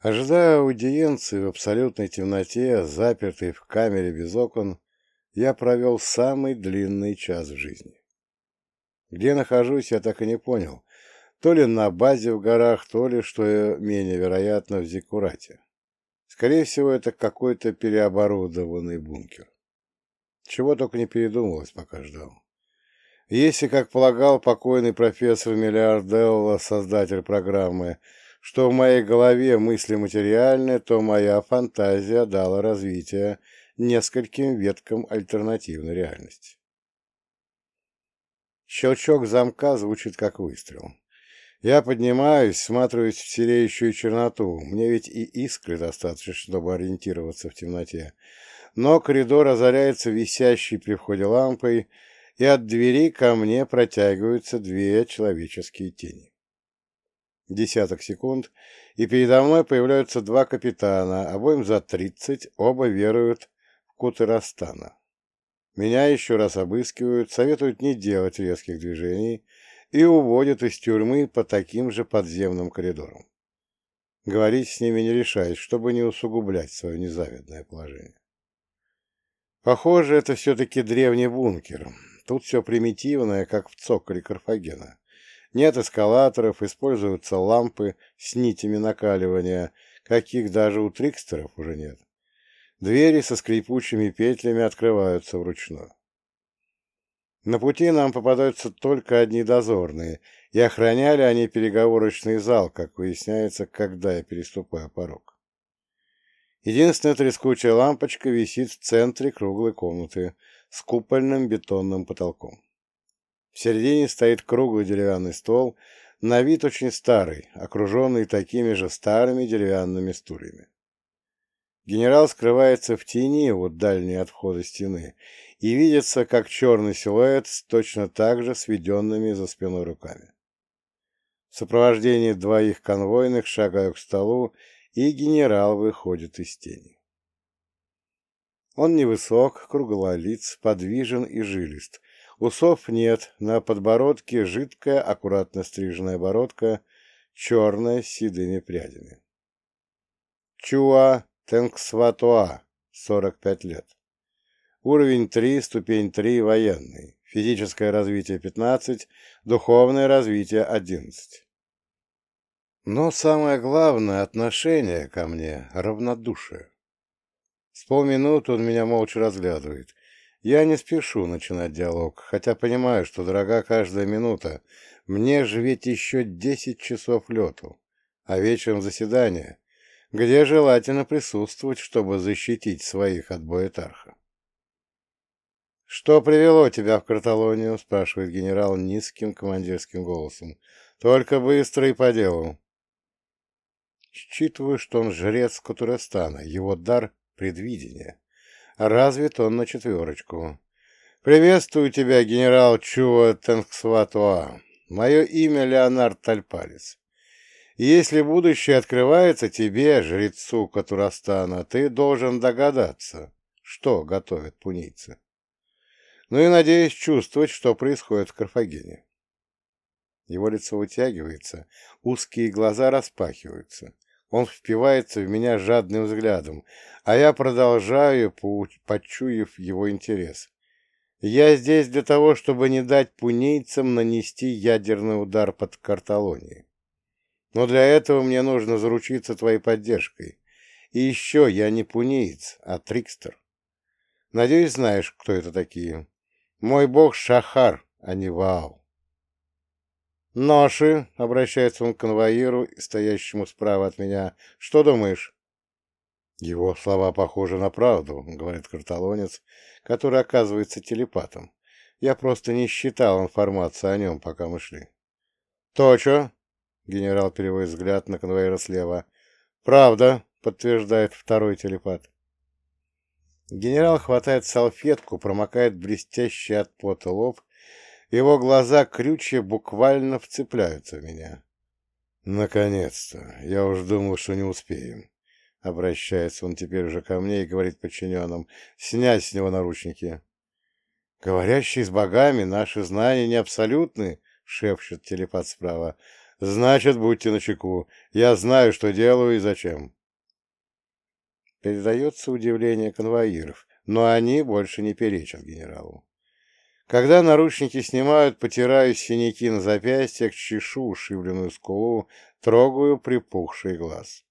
Ожидая аудиенции в абсолютной темноте, запертый в камере без окон, я провел самый длинный час в жизни. Где нахожусь, я так и не понял. То ли на базе в горах, то ли, что менее вероятно, в Зиккурате. Скорее всего, это какой-то переоборудованный бункер. Чего только не передумалось, пока ждал. Если, как полагал покойный профессор Миллиарделла, создатель программы, что в моей голове мысли материальны, то моя фантазия дала развитие нескольким веткам альтернативной реальности. Щелчок замка звучит как выстрел. Я поднимаюсь, сматриваюсь в сереющую черноту. Мне ведь и искры достаточно, чтобы ориентироваться в темноте. Но коридор озаряется висящей при входе лампой, и от двери ко мне протягиваются две человеческие тени. Десяток секунд, и передо мной появляются два капитана, обоим за тридцать, оба веруют в Кутырастана. Меня еще раз обыскивают, советуют не делать резких движений и уводят из тюрьмы по таким же подземным коридорам. Говорить с ними не решаюсь, чтобы не усугублять свое незавидное положение. Похоже, это все-таки древний бункер. Тут все примитивное, как в цоколе Карфагена. Нет эскалаторов, используются лампы с нитями накаливания, каких даже у трикстеров уже нет. Двери со скрипучими петлями открываются вручную. На пути нам попадаются только одни дозорные, и охраняли они переговорочный зал, как выясняется, когда я переступаю порог. Единственная трескучая лампочка висит в центре круглой комнаты с купольным бетонным потолком. В середине стоит круглый деревянный стол, на вид очень старый, окруженный такими же старыми деревянными стульями. Генерал скрывается в тени у дальней от входа стены и видится, как черный силуэт с точно так же сведенными за спиной руками. В сопровождении двоих конвойных шагаю к столу, и генерал выходит из тени. Он невысок, круглолиц, подвижен и жилист. Усов нет, на подбородке жидкая, аккуратно стриженная бородка, черная с седыми прядями. Чуа Тенгсватуа, 45 лет. Уровень 3, ступень 3, военный. Физическое развитие 15, духовное развитие 11. Но самое главное отношение ко мне — равнодушие. С полминуты он меня молча разглядывает. Я не спешу начинать диалог, хотя понимаю, что дорога каждая минута. Мне же ведь еще десять часов лету, а вечером заседание, где желательно присутствовать, чтобы защитить своих от Боэтарха. «Что привело тебя в Карталонию?» — спрашивает генерал низким командирским голосом. «Только быстро и по делу». Считываю, что он жрец Катурастана, его дар — предвидение. Развит он на четверочку. «Приветствую тебя, генерал Чуа Тенгсватуа. Мое имя Леонард Тальпалец. Если будущее открывается тебе, жрецу Катурастана, ты должен догадаться, что готовят пунийцы. Ну и, надеюсь, чувствовать, что происходит в Карфагене. Его лицо вытягивается, узкие глаза распахиваются. Он впивается в меня жадным взглядом, а я продолжаю, почуяв его интерес. Я здесь для того, чтобы не дать пунийцам нанести ядерный удар под Карталонией. Но для этого мне нужно заручиться твоей поддержкой. И еще я не пуниец, а трикстер. Надеюсь, знаешь, кто это такие. Мой бог Шахар, а не Вау. «Ноши», — обращается он к конвоиру, стоящему справа от меня, — «что думаешь?» Его слова похожи на правду, — говорит карталонец, который оказывается телепатом. Я просто не считал информацию о нем, пока мы шли. «Точо», Генерал переводит взгляд на конвоира слева. «Правда», — подтверждает второй телепат. Генерал хватает салфетку, промокает блестящий от пота лоб. Его глаза крючья буквально вцепляются в меня. «Наконец-то! Я уж думал, что не успеем». Обращается он теперь уже ко мне и говорит подчиненным. «Снять с него наручники». «Говорящий с богами, наши знания не абсолютны», — шепчет телепат справа. Значит, будьте начеку. Я знаю, что делаю и зачем. Передается удивление конвоиров, но они больше не перечат генералу. Когда наручники снимают, потираю синяки на запястьях, чешу ушибленную скулу, трогаю припухший глаз.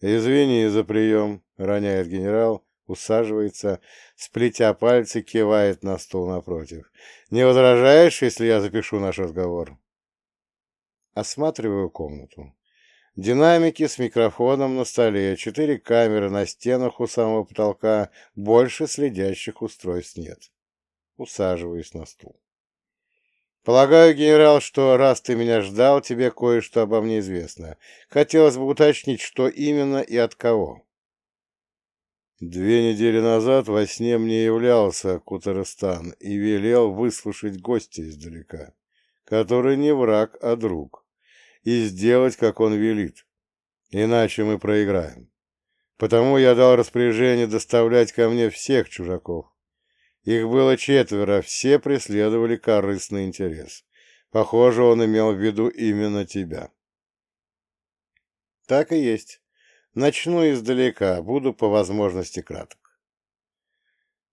«Извини за прием», — роняет генерал, усаживается, сплетя пальцы, кивает на стул напротив. «Не возражаешь, если я запишу наш разговор?» Осматриваю комнату. Динамики с микрофоном на столе, четыре камеры на стенах у самого потолка, больше следящих устройств нет. Усаживаюсь на стул. Полагаю, генерал, что раз ты меня ждал, тебе кое-что обо мне известно. Хотелось бы уточнить, что именно и от кого. Две недели назад во сне мне являлся Кутарыстан и велел выслушать гостя издалека, который не враг, а друг и сделать, как он велит. Иначе мы проиграем. Потому я дал распоряжение доставлять ко мне всех чужаков. Их было четверо, все преследовали корыстный интерес. Похоже, он имел в виду именно тебя. Так и есть. Начну издалека, буду по возможности краток.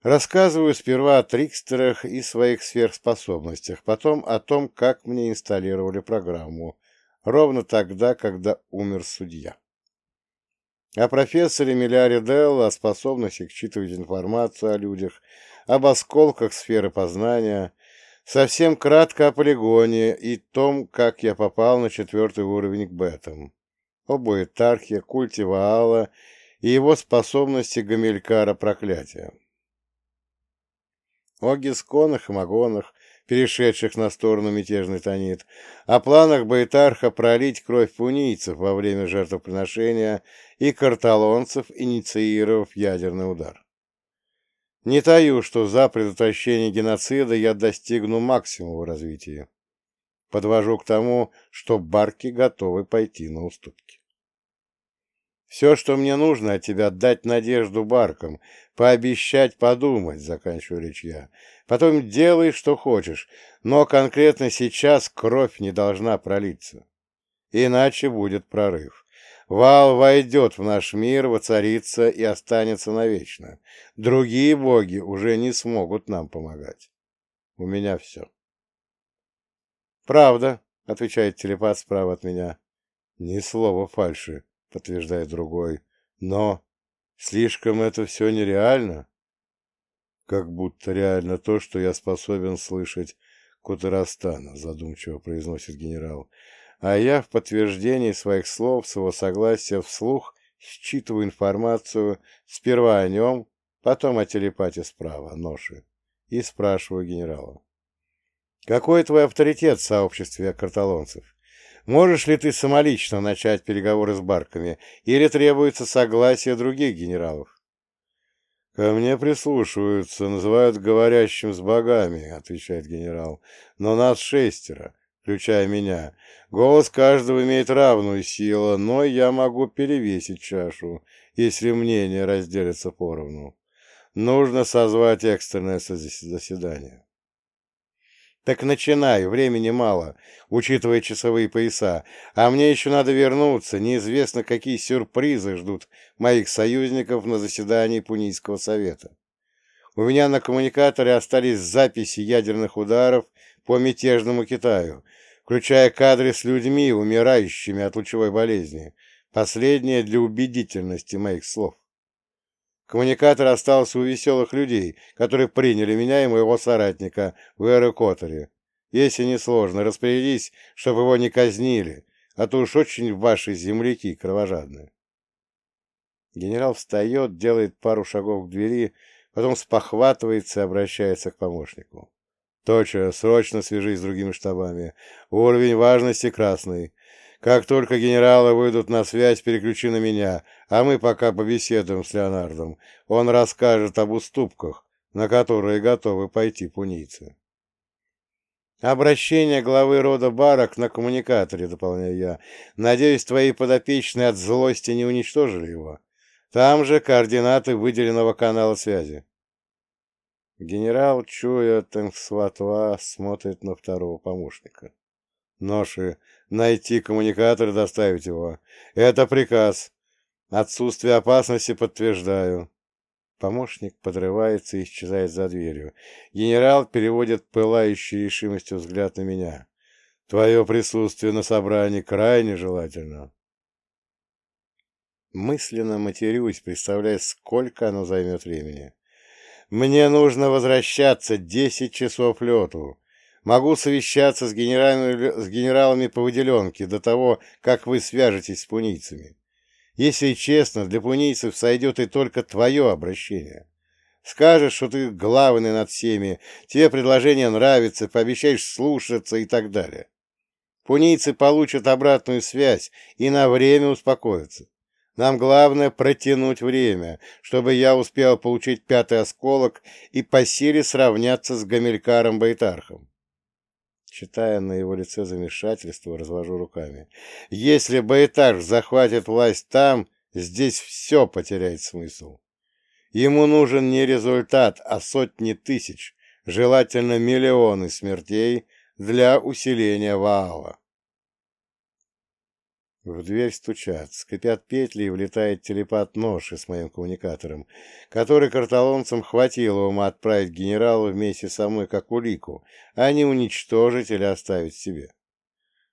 Рассказываю сперва о трикстерах и своих сверхспособностях, потом о том, как мне инсталлировали программу, ровно тогда, когда умер судья. О профессоре Миляре Делло, о способности считывать информацию о людях, об осколках сферы познания, совсем кратко о полигоне и том, как я попал на четвертый уровень к бетам, об Уэтархе, культе Ваала и его способности Гамилькара проклятия. О гисконах и магонах, перешедших на сторону мятежный Танит, о планах Байтарха пролить кровь пунийцев во время жертвоприношения и карталонцев, инициировав ядерный удар. Не таю, что за предотвращение геноцида я достигну максимума развития. Подвожу к тому, что барки готовы пойти на уступки. Все, что мне нужно от тебя, дать надежду баркам, пообещать подумать, заканчиваю речь я. Потом делай, что хочешь, но конкретно сейчас кровь не должна пролиться. Иначе будет прорыв. Вал войдет в наш мир, воцарится и останется навечно. Другие боги уже не смогут нам помогать. У меня все. «Правда», — отвечает телепат справа от меня. «Ни слова фальши», — подтверждает другой. «Но слишком это все нереально». Как будто реально то, что я способен слышать Кутарастана, задумчиво произносит генерал. А я в подтверждении своих слов, своего согласия вслух считываю информацию сперва о нем, потом о телепате справа, ноши, и спрашиваю генерала. Какой твой авторитет в сообществе карталонцев? Можешь ли ты самолично начать переговоры с барками, или требуется согласие других генералов? «Ко мне прислушиваются, называют говорящим с богами», — отвечает генерал. «Но нас шестеро, включая меня. Голос каждого имеет равную силу, но я могу перевесить чашу, если мнения разделятся поровну. Нужно созвать экстренное заседание». Так начинай, времени мало, учитывая часовые пояса. А мне еще надо вернуться, неизвестно, какие сюрпризы ждут моих союзников на заседании Пунийского совета. У меня на коммуникаторе остались записи ядерных ударов по мятежному Китаю, включая кадры с людьми, умирающими от лучевой болезни. Последнее для убедительности моих слов. Коммуникатор остался у веселых людей, которые приняли меня и моего соратника в Эрекотере. Если не сложно, распорядись, чтобы его не казнили, а то уж очень ваши земляки кровожадные. Генерал встает, делает пару шагов к двери, потом спохватывается и обращается к помощнику. «Точно, срочно свяжись с другими штабами. Уровень важности красный. Как только генералы выйдут на связь, переключи на меня, а мы пока побеседуем с Леонардом. Он расскажет об уступках, на которые готовы пойти пунийцы. Обращение главы рода Барак на коммуникаторе, дополняю я. Надеюсь, твои подопечные от злости не уничтожили его. Там же координаты выделенного канала связи. Генерал, чуя Тенгсватва, смотрит на второго помощника. Ноши Найти коммуникатор и доставить его. Это приказ. Отсутствие опасности подтверждаю. Помощник подрывается и исчезает за дверью. Генерал переводит пылающий решимостью взгляд на меня. Твое присутствие на собрании крайне желательно. Мысленно матерюсь, представляя, сколько оно займет времени. Мне нужно возвращаться десять часов лету. Могу совещаться с генералами, с генералами по выделенке до того, как вы свяжетесь с пунийцами. Если честно, для пунийцев сойдет и только твое обращение. Скажешь, что ты главный над всеми, тебе предложение нравится, пообещаешь слушаться и так далее. Пунийцы получат обратную связь и на время успокоятся. Нам главное протянуть время, чтобы я успел получить пятый осколок и по силе сравняться с Гамилькаром Байтархом. Читая на его лице замешательство, развожу руками. Если Байтарх захватит власть там, здесь все потеряет смысл. Ему нужен не результат, а сотни тысяч, желательно миллионы смертей для усиления Ваала. В дверь стучат, скрипят петли и влетает телепат ноши с моим коммуникатором, который карталонцам хватило ума отправить генералу вместе со мной как улику, а не уничтожить или оставить себе.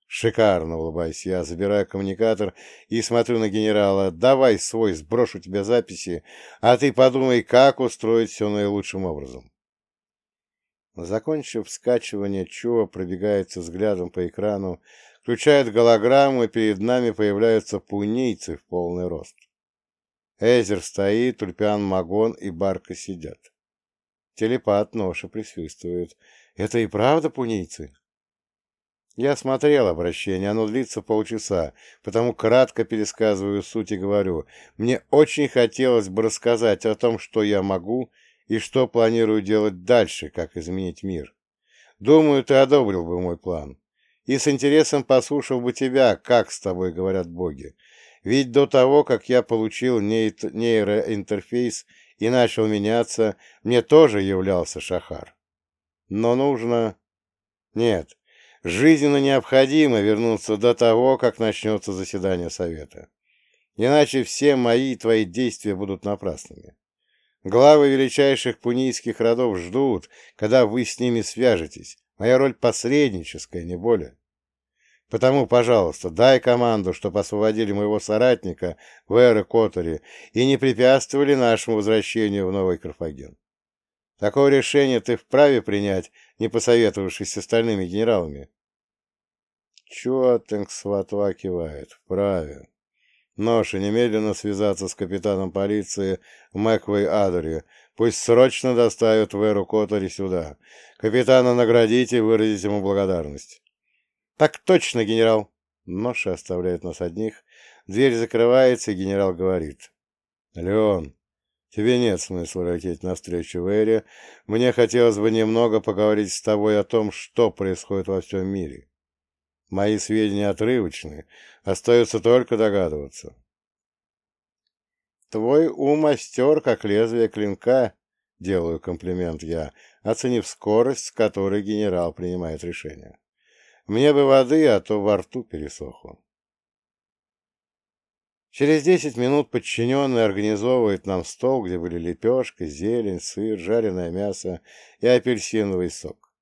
Шикарно, улыбаюсь я, забираю коммуникатор и смотрю на генерала. Давай свой, сброшу тебе записи, а ты подумай, как устроить все наилучшим образом. Закончив скачивание, Чува пробегается взглядом по экрану, включает голограмму, и перед нами появляются пунийцы в полный рост. Эзер стоит, Тульпиан Магон и Барка сидят. Телепат Ноша присутствует. Это и правда пунийцы? Я смотрел обращение, оно длится полчаса, потому кратко пересказываю суть и говорю. Мне очень хотелось бы рассказать о том, что я могу и что планирую делать дальше, как изменить мир. Думаю, ты одобрил бы мой план и с интересом послушал бы тебя, как с тобой говорят боги. Ведь до того, как я получил нейроинтерфейс и начал меняться, мне тоже являлся Шахар. Но нужно... Нет, жизненно необходимо вернуться до того, как начнется заседание Совета. Иначе все мои и твои действия будут напрасными. Главы величайших пунийских родов ждут, когда вы с ними свяжетесь, Моя роль посредническая, не более. Потому, пожалуйста, дай команду, чтобы освободили моего соратника в Эры Котори и не препятствовали нашему возвращению в Новый Карфаген. Такое решение ты вправе принять, не посоветовавшись с остальными генералами. Чуатинг сватва кивает. Вправе. Ноша немедленно связаться с капитаном полиции Мэквей Адери Пусть срочно доставят Веру Котори сюда. Капитана наградите и выразить ему благодарность. — Так точно, генерал. Ноша оставляет нас одних. Дверь закрывается, и генерал говорит. — Леон, тебе нет смысла лететь навстречу Вере. Мне хотелось бы немного поговорить с тобой о том, что происходит во всем мире. Мои сведения отрывочны, остается только догадываться. Твой ум остер, как лезвие клинка, делаю комплимент я, оценив скорость, с которой генерал принимает решение. Мне бы воды, а то во рту пересохло. Через десять минут подчиненный организовывает нам стол, где были лепешка, зелень, сыр, жареное мясо и апельсиновый сок.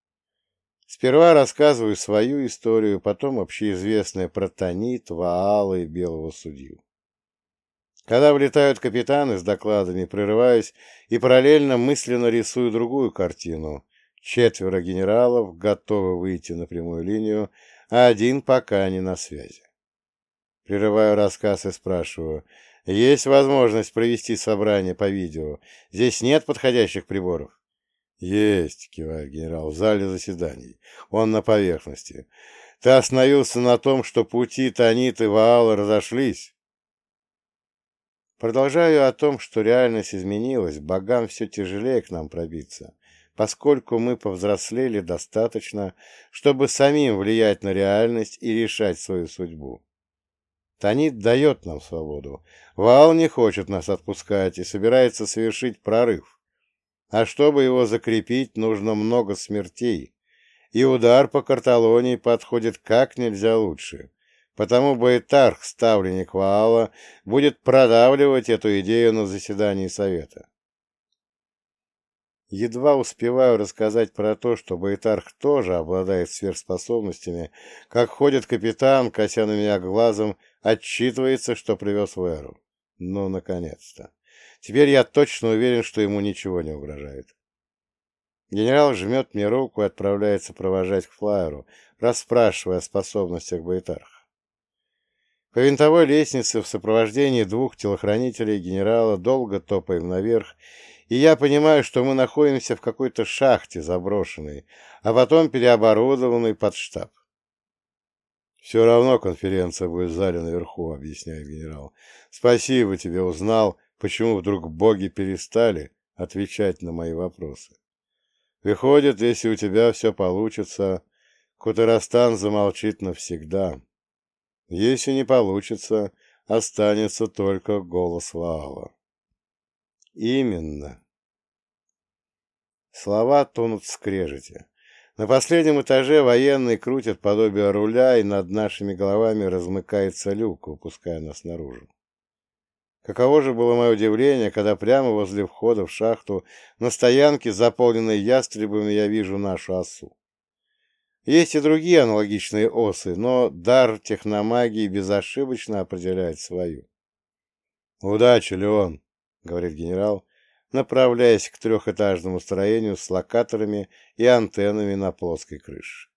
Сперва рассказываю свою историю, потом общеизвестное про Танит, Ваала и Белого судью. Когда влетают капитаны с докладами, прерываюсь и параллельно мысленно рисую другую картину. Четверо генералов готовы выйти на прямую линию, а один пока не на связи. Прерываю рассказ и спрашиваю, есть возможность провести собрание по видео? Здесь нет подходящих приборов? Есть, кивает генерал, в зале заседаний. Он на поверхности. Ты остановился на том, что пути Танит и Ваала разошлись? Продолжаю о том, что реальность изменилась, богам все тяжелее к нам пробиться, поскольку мы повзрослели достаточно, чтобы самим влиять на реальность и решать свою судьбу. Танит дает нам свободу. Вал не хочет нас отпускать и собирается совершить прорыв. А чтобы его закрепить, нужно много смертей. и удар по Карталонии подходит как нельзя лучше, потому Байтарх, ставленник Ваала, будет продавливать эту идею на заседании Совета. Едва успеваю рассказать про то, что Байтарх тоже обладает сверхспособностями, как ходит капитан, кося на меня глазом, отчитывается, что привез в Эру. Ну, наконец-то. Теперь я точно уверен, что ему ничего не угрожает. Генерал жмет мне руку и отправляется провожать к флайеру, расспрашивая о способностях Байтарха. По винтовой лестнице в сопровождении двух телохранителей генерала долго топаем наверх, и я понимаю, что мы находимся в какой-то шахте заброшенной, а потом переоборудованной под штаб. «Все равно конференция будет в зале наверху», — объясняет генерал. «Спасибо тебе, узнал, почему вдруг боги перестали отвечать на мои вопросы. Выходит, если у тебя все получится, Кутарастан замолчит навсегда. Если не получится, останется только голос Ваала. Именно. Слова тонут в скрежете. На последнем этаже военные крутят подобие руля, и над нашими головами размыкается люк, выпуская нас наружу. Каково же было мое удивление, когда прямо возле входа в шахту на стоянке, заполненной ястребами, я вижу нашу осу. Есть и другие аналогичные осы, но дар техномагии безошибочно определяет свою. «Удачи, Леон!» — говорит генерал, направляясь к трехэтажному строению с локаторами и антеннами на плоской крыше.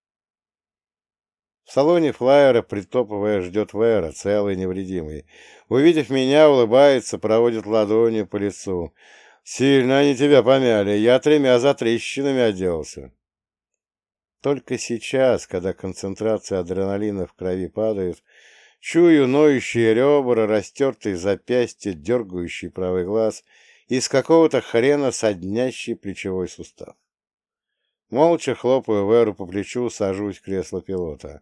В салоне флайера, притопывая, ждет Вера, целый невредимый. Увидев меня, улыбается, проводит ладонью по лицу. «Сильно они тебя помяли, я тремя затрещинами отделался». Только сейчас, когда концентрация адреналина в крови падает, чую ноющие ребра, растертые запястья, дергающий правый глаз и с какого-то хрена соднящий плечевой сустав. Молча хлопаю Веру по плечу, сажусь в кресло пилота.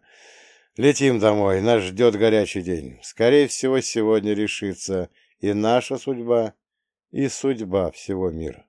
Летим домой, нас ждет горячий день. Скорее всего, сегодня решится и наша судьба, и судьба всего мира.